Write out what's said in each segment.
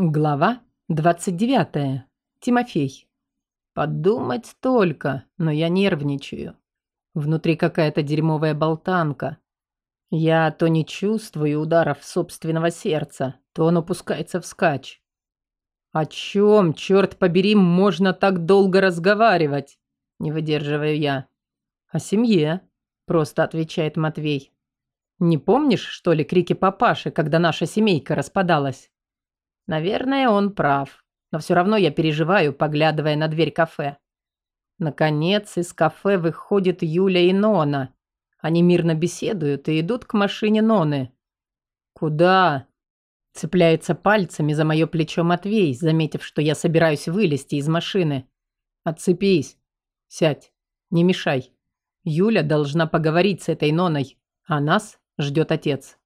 Глава 29. Тимофей. Подумать только, но я нервничаю. Внутри какая-то дерьмовая болтанка. Я то не чувствую ударов собственного сердца, то он опускается вскачь. О чем, черт побери, можно так долго разговаривать? Не выдерживаю я. О семье, просто отвечает Матвей. Не помнишь, что ли, крики папаши, когда наша семейка распадалась? Наверное, он прав. Но все равно я переживаю, поглядывая на дверь кафе. Наконец, из кафе выходит Юля и Нона. Они мирно беседуют и идут к машине Ноны. «Куда?» Цепляется пальцами за мое плечо Матвей, заметив, что я собираюсь вылезти из машины. «Отцепись. Сядь. Не мешай. Юля должна поговорить с этой Ноной, а нас ждет отец».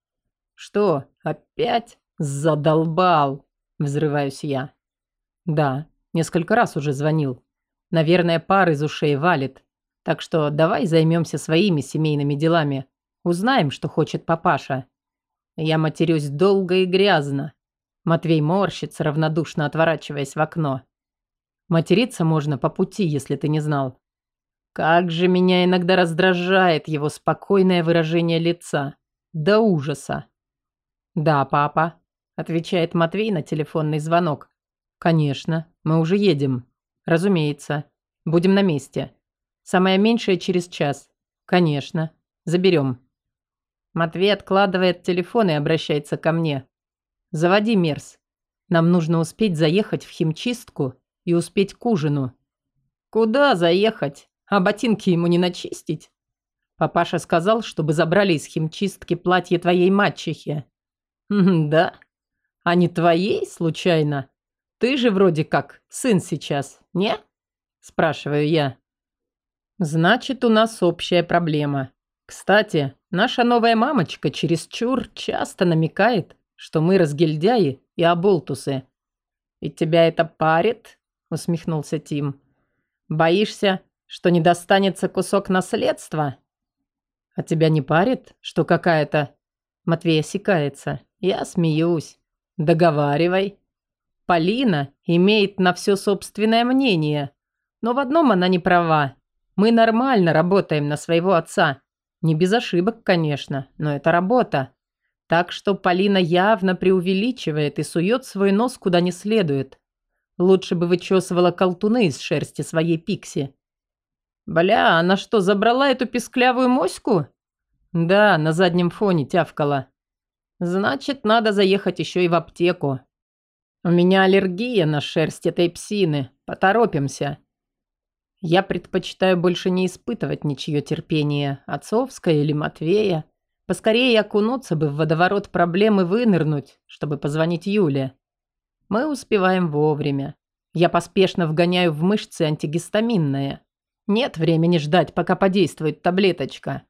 «Что, опять?» «Задолбал!» Взрываюсь я. Да, несколько раз уже звонил. Наверное, пар из ушей валит. Так что давай займемся своими семейными делами. Узнаем, что хочет папаша. Я матерюсь долго и грязно. Матвей морщится, равнодушно отворачиваясь в окно. Материться можно по пути, если ты не знал. Как же меня иногда раздражает его спокойное выражение лица. До ужаса. Да, папа, Отвечает Матвей на телефонный звонок. Конечно, мы уже едем. Разумеется. Будем на месте. Самое меньшее через час. Конечно. Заберем. Матвей откладывает телефон и обращается ко мне. Заводи Мерс. Нам нужно успеть заехать в химчистку и успеть к ужину. Куда заехать? А ботинки ему не начистить? Папаша сказал, чтобы забрали из химчистки платье твоей мачехи. Да, а не твоей, случайно? Ты же вроде как сын сейчас, не? Спрашиваю я. Значит, у нас общая проблема. Кстати, наша новая мамочка чересчур часто намекает, что мы разгильдяи и оболтусы. «И тебя это парит?» – усмехнулся Тим. «Боишься, что не достанется кусок наследства?» «А тебя не парит, что какая-то...» Матвей осекается. «Я смеюсь. Договаривай. Полина имеет на все собственное мнение. Но в одном она не права. Мы нормально работаем на своего отца. Не без ошибок, конечно, но это работа. Так что Полина явно преувеличивает и сует свой нос куда не следует. Лучше бы вычесывала колтуны из шерсти своей пикси. Бля, она что, забрала эту песклявую моську? Да, на заднем фоне тявкала. Значит, надо заехать еще и в аптеку. У меня аллергия на шерсть этой псины. Поторопимся. Я предпочитаю больше не испытывать ничье терпение, отцовское или Матвея. Поскорее окунуться бы в водоворот проблем и вынырнуть, чтобы позвонить Юле. Мы успеваем вовремя. Я поспешно вгоняю в мышцы антигистаминное. Нет времени ждать, пока подействует таблеточка.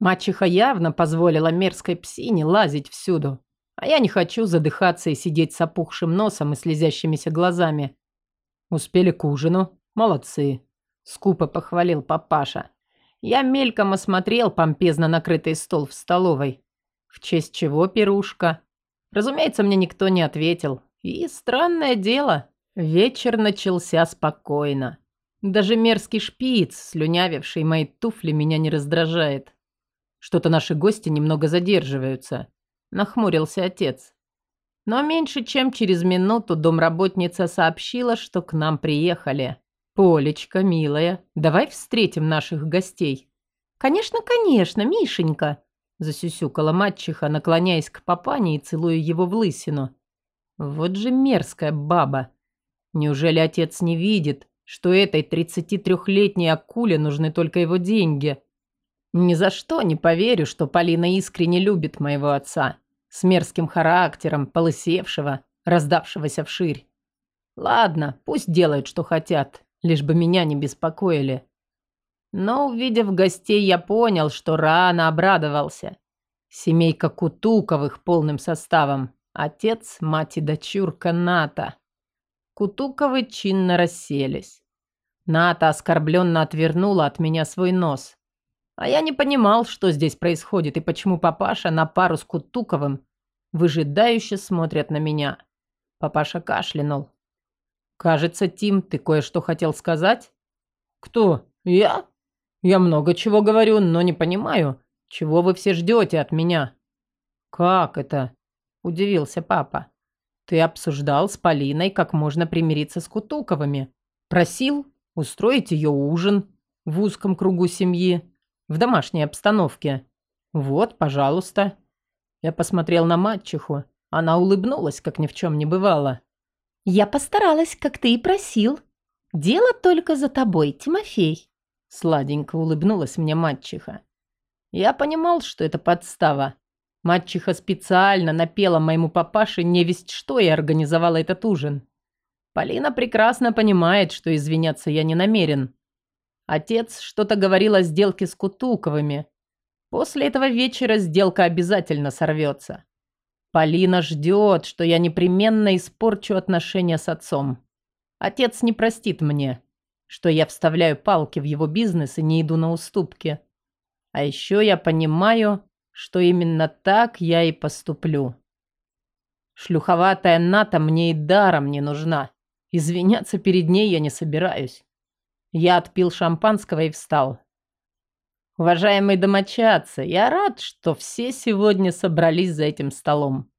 Мачеха явно позволила мерзкой псине лазить всюду. А я не хочу задыхаться и сидеть с опухшим носом и слезящимися глазами. Успели к ужину? Молодцы. Скупо похвалил папаша. Я мельком осмотрел помпезно накрытый стол в столовой. В честь чего пирушка? Разумеется, мне никто не ответил. И странное дело, вечер начался спокойно. Даже мерзкий шпиц, слюнявивший мои туфли, меня не раздражает. Что-то наши гости немного задерживаются. Нахмурился отец. Но меньше чем через минуту домработница сообщила, что к нам приехали. «Полечка, милая, давай встретим наших гостей». «Конечно, конечно, Мишенька», – засюсюкала мачеха, наклоняясь к папане и целуя его в лысину. «Вот же мерзкая баба. Неужели отец не видит, что этой 33-летней акуле нужны только его деньги?» Ни за что не поверю, что Полина искренне любит моего отца. С мерзким характером, полысевшего, раздавшегося вширь. Ладно, пусть делают, что хотят, лишь бы меня не беспокоили. Но, увидев гостей, я понял, что рано обрадовался. Семейка Кутуковых полным составом. Отец, мать и дочурка Ната. Кутуковы чинно расселись. Ната оскорбленно отвернула от меня свой нос. А я не понимал, что здесь происходит и почему папаша на пару с Кутуковым выжидающе смотрят на меня. Папаша кашлянул. «Кажется, Тим, ты кое-что хотел сказать?» «Кто? Я? Я много чего говорю, но не понимаю, чего вы все ждете от меня?» «Как это?» – удивился папа. «Ты обсуждал с Полиной, как можно примириться с Кутуковыми. Просил устроить ее ужин в узком кругу семьи, в домашней обстановке. Вот, пожалуйста». Я посмотрел на мачеху. Она улыбнулась, как ни в чем не бывало. «Я постаралась, как ты и просил. Дело только за тобой, Тимофей». Сладенько улыбнулась мне мачеха. Я понимал, что это подстава. Мачеха специально напела моему папаше невесть что и организовала этот ужин. Полина прекрасно понимает, что извиняться я не намерен. Отец что-то говорил о сделке с Кутуковыми. После этого вечера сделка обязательно сорвется. Полина ждет, что я непременно испорчу отношения с отцом. Отец не простит мне, что я вставляю палки в его бизнес и не иду на уступки. А еще я понимаю, что именно так я и поступлю. Шлюховатая Ната мне и даром не нужна. Извиняться перед ней я не собираюсь. Я отпил шампанского и встал. Уважаемые домочадцы, я рад, что все сегодня собрались за этим столом.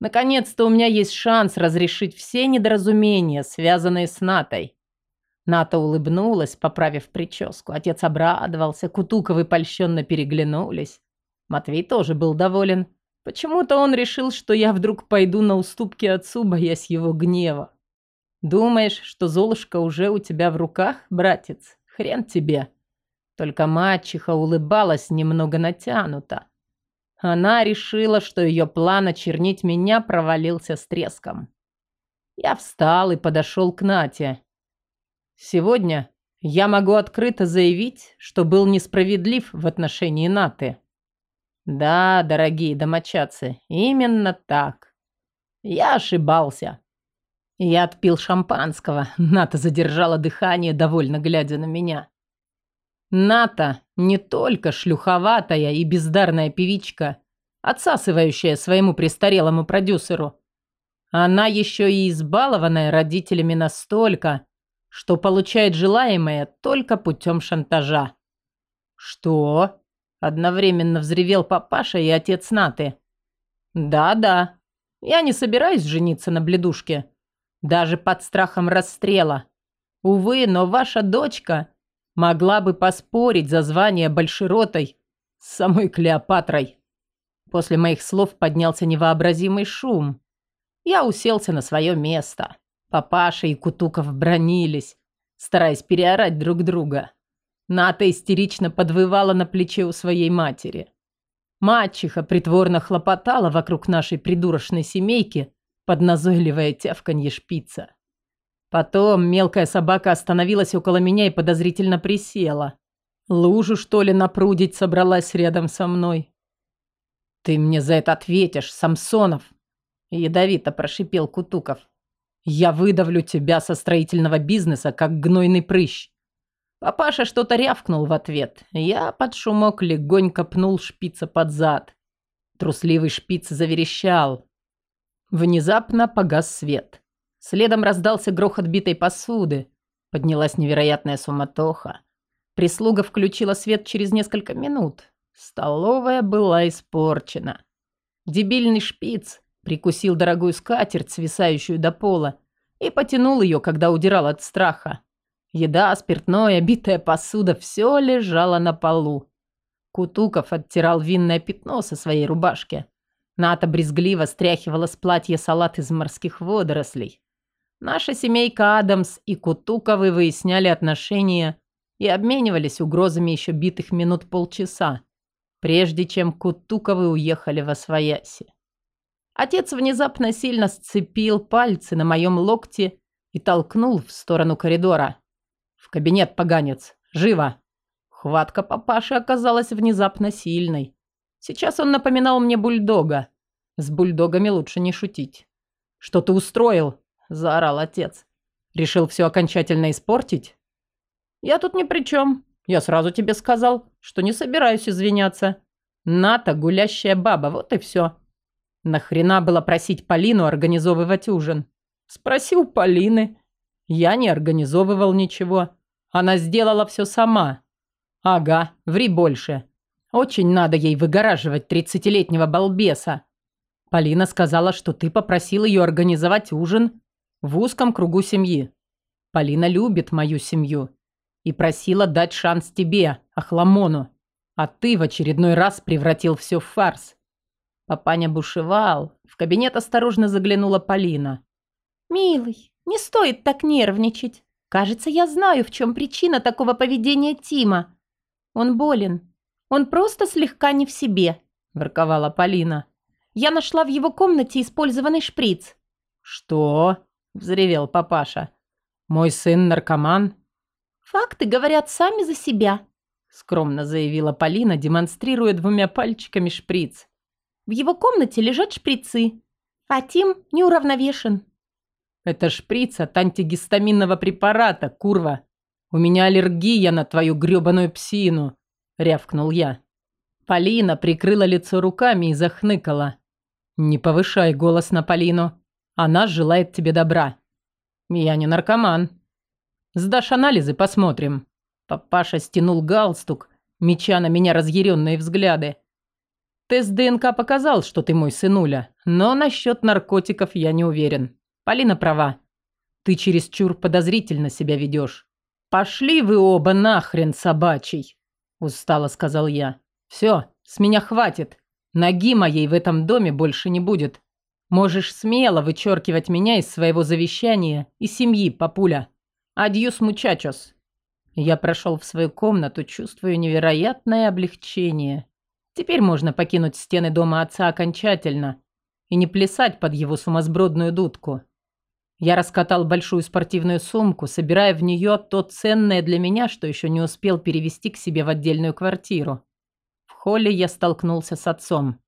Наконец-то у меня есть шанс разрешить все недоразумения, связанные с Натой. Ната улыбнулась, поправив прическу. Отец обрадовался, Кутуковы польщенно переглянулись. Матвей тоже был доволен. Почему-то он решил, что я вдруг пойду на уступки отцу, боясь его гнева. Думаешь, что Золушка уже у тебя в руках, братец? Хрен тебе. Только мачеха улыбалась немного натянуто. Она решила, что ее план очернить меня провалился с треском. Я встал и подошел к Нате. Сегодня я могу открыто заявить, что был несправедлив в отношении Наты. Да, дорогие домочадцы, именно так. Я ошибался. Я отпил шампанского. Ната задержала дыхание, довольно глядя на меня. Ната не только шлюховатая и бездарная певичка, отсасывающая своему престарелому продюсеру. Она еще и избалованная родителями настолько, что получает желаемое только путем шантажа. «Что?» – одновременно взревел папаша и отец Наты. «Да-да, я не собираюсь жениться на бледушке, даже под страхом расстрела. Увы, но ваша дочка Могла бы поспорить за звание большеротой с самой Клеопатрой. После моих слов поднялся невообразимый шум. Я уселся на свое место. Папаша и Кутуков бронились, стараясь переорать друг друга. Ната истерично подвывала на плече у своей матери. Мачеха притворно хлопотала вокруг нашей придурочной семейки под назойливое тявканье шпица. Потом мелкая собака остановилась около меня и подозрительно присела. Лужу, что ли, напрудить собралась рядом со мной. «Ты мне за это ответишь, Самсонов!» Ядовито прошипел Кутуков. «Я выдавлю тебя со строительного бизнеса, как гнойный прыщ!» Папаша что-то рявкнул в ответ. Я под шумок легонько пнул шпица под зад. Трусливый шпиц заверещал. Внезапно погас свет. Следом раздался грохот битой посуды. Поднялась невероятная суматоха. Прислуга включила свет через несколько минут. Столовая была испорчена. Дебильный шпиц прикусил дорогую скатерть, свисающую до пола, и потянул ее, когда удирал от страха. Еда, спиртное, битая посуда – все лежало на полу. Кутуков оттирал винное пятно со своей рубашки. Ната брезгливо стряхивала с платья салат из морских водорослей. Наша семейка Адамс и Кутуковы выясняли отношения и обменивались угрозами еще битых минут полчаса, прежде чем Кутуковы уехали во свояси. Отец внезапно сильно сцепил пальцы на моем локте и толкнул в сторону коридора. «В кабинет, поганец! Живо!» Хватка папаши оказалась внезапно сильной. Сейчас он напоминал мне бульдога. С бульдогами лучше не шутить. «Что ты устроил?» заорал отец. Решил все окончательно испортить? Я тут ни при чем. Я сразу тебе сказал, что не собираюсь извиняться. Ната гулящая баба, вот и все. Нахрена было просить Полину организовывать ужин? Спроси у Полины. Я не организовывал ничего. Она сделала все сама. Ага, ври больше. Очень надо ей выгораживать тридцатилетнего балбеса. Полина сказала, что ты попросил ее организовать ужин в узком кругу семьи. Полина любит мою семью и просила дать шанс тебе, Ахламону. А ты в очередной раз превратил все в фарс. Папаня бушевал. В кабинет осторожно заглянула Полина. «Милый, не стоит так нервничать. Кажется, я знаю, в чем причина такого поведения Тима. Он болен. Он просто слегка не в себе», – ворковала Полина. «Я нашла в его комнате использованный шприц». «Что?» – взревел папаша. «Мой сын наркоман?» «Факты говорят сами за себя», – скромно заявила Полина, демонстрируя двумя пальчиками шприц. «В его комнате лежат шприцы, а Тим неуравновешен». «Это шприц от антигистаминного препарата, курва. У меня аллергия на твою грёбаную псину», – рявкнул я. Полина прикрыла лицо руками и захныкала. «Не повышай голос на Полину. Она желает тебе добра. Я не наркоман. Сдашь анализы, посмотрим». Папаша стянул галстук, меча на меня разъяренные взгляды. Тест ДНК показал, что ты мой сынуля, но насчет наркотиков я не уверен. Полина права. Ты чересчур подозрительно себя ведешь. Пошли вы оба нахрен, собачий, устало сказал я. Все, с меня хватит. Ноги моей в этом доме больше не будет. Можешь смело вычеркивать меня из своего завещания и семьи, папуля. Адьюс, мучачос. Я прошел в свою комнату, чувствуя невероятное облегчение. Теперь можно покинуть стены дома отца окончательно и не плясать под его сумасбродную дудку. Я раскатал большую спортивную сумку, собирая в нее то ценное для меня, что еще не успел перевести к себе в отдельную квартиру. В холле я столкнулся с отцом.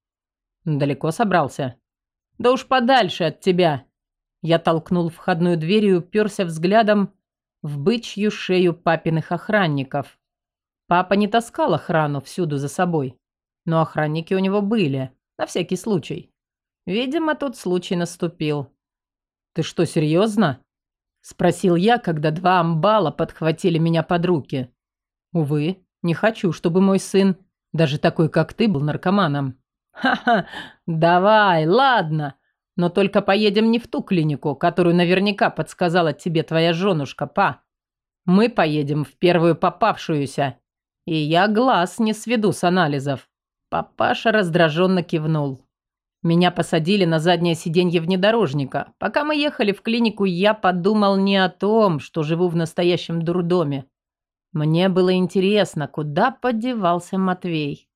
Далеко собрался? Да уж подальше от тебя. Я толкнул входную дверь и уперся взглядом в бычью шею папиных охранников. Папа не таскал охрану всюду за собой, но охранники у него были, на всякий случай. Видимо, тот случай наступил. «Ты что, серьезно?» – спросил я, когда два амбала подхватили меня под руки. «Увы, не хочу, чтобы мой сын, даже такой, как ты, был наркоманом». «Ха-ха, давай, ладно, но только поедем не в ту клинику, которую наверняка подсказала тебе твоя женушка, па. Мы поедем в первую попавшуюся, и я глаз не сведу с анализов». Папаша раздраженно кивнул. Меня посадили на заднее сиденье внедорожника. Пока мы ехали в клинику, я подумал не о том, что живу в настоящем дурдоме. Мне было интересно, куда подевался Матвей.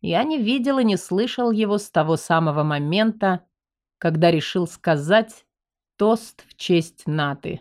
Я не видел и не слышал его с того самого момента, когда решил сказать тост в честь Наты.